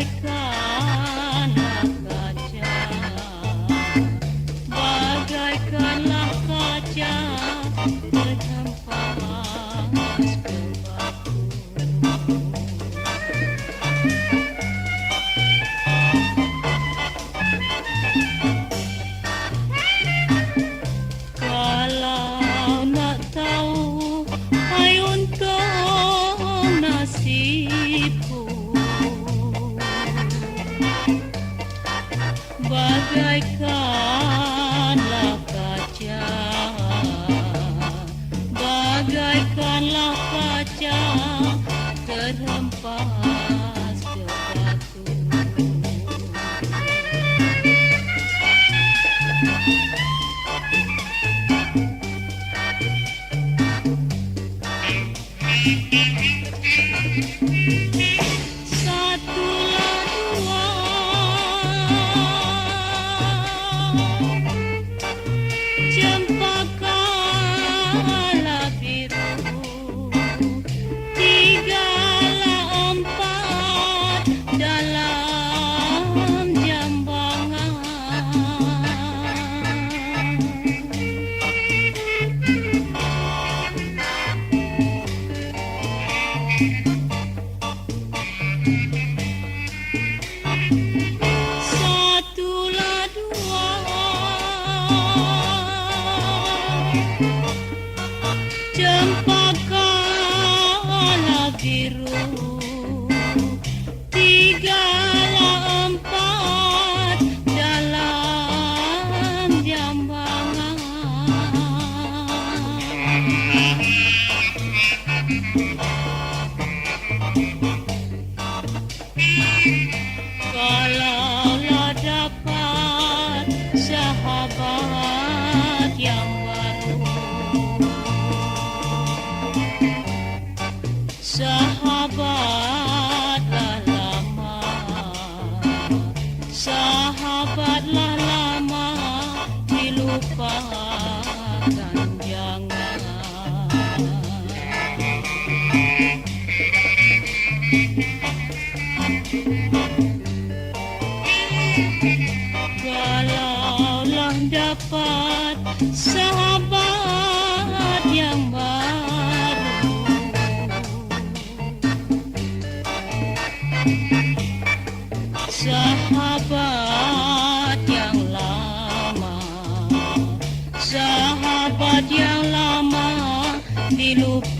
like that. like love. Partir. dapat sahabat yang baru. Sahabat yang lama Sahabat yang lama dilupakan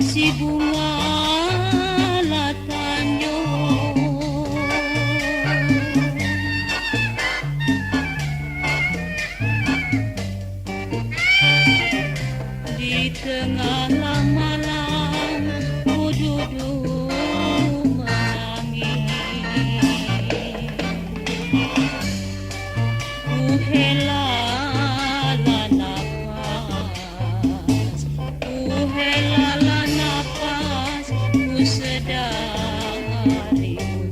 segunda money.